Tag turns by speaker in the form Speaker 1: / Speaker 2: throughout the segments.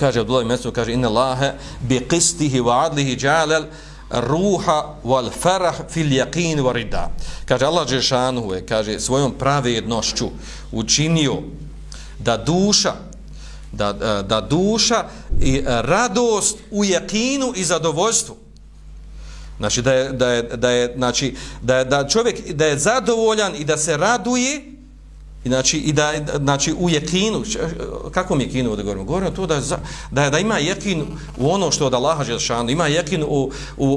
Speaker 1: kaže Abdullah Mesud, kaže inna Allahe bi qistihi wa adlihi ja'alal ruha wal farah fil yaqin wa rida. Kaže Allah Žešanu je, kaže, svojom pravednošću učinio da duša da, e, da duša i radost u jakinu i zadovoljstvu znači da je, da je, da je, znači, da je da čovjek da je zadovoljan i da se raduje I znači, i da, znači u jekinu, kako mi jekinu ovdje govorimo? Govorimo to da, da, da ima jekin u ono što od Allaha Želšanu, ima jekin u, u, u,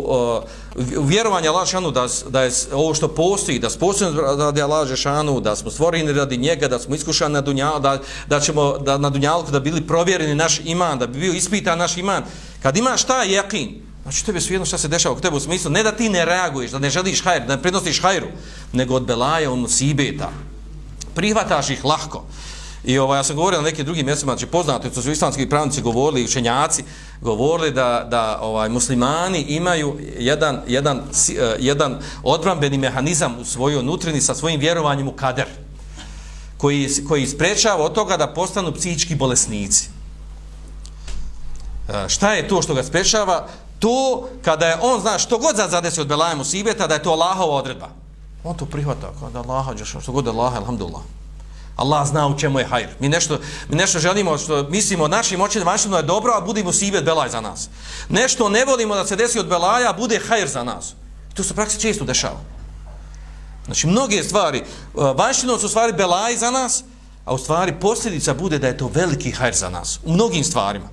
Speaker 1: u vjerovanje Allaha Želšanu da, da je ovo što postoji, da sposobno radi Allaha Želšanu, da smo stvoreni radi njega, da smo iskušani na dunjalu, da, da ćemo da, na dunjalku da bili provjereni naš iman, da bi bio ispitan naš iman. Kad imaš taj jekin, Znači, tebe su jedno šta se dešava oko tebe u smislu, ne da ti ne reaguješ, da ne želiš hajr, da ne prednosiš hajru, nego od belaja, ono, sibeta, prihvataš ih lahko. I ovaj, ja sam govorio na nekim drugim mjestima, znači poznato to su islamski pravnici govorili, učenjaci, govorili da, da ovaj muslimani imaju jedan, jedan, e, jedan odbranbeni mehanizam u svojoj nutrini sa svojim vjerovanjem u kader, koji, koji sprečava od toga da postanu psihički bolesnici. E, šta je to što ga sprečava? To kada je on zna što god zadesi od Belaja Musibeta, da je to Allahova odredba. On to prihvata, kada Allaha, što god Allaha, alhamdulillah. Allah zna u čemu je hajr. Mi nešto, mi nešto želimo, što mislimo našim očima, vašima je dobro, a budimo sibet belaj za nas. Nešto ne volimo da se desi od belaja, a bude hajr za nas. I to se praksi često dešava. Znači, mnoge stvari, eh, vanštinom su stvari belaj za nas, a u stvari posljedica bude da je to veliki hajr za nas. U mnogim stvarima.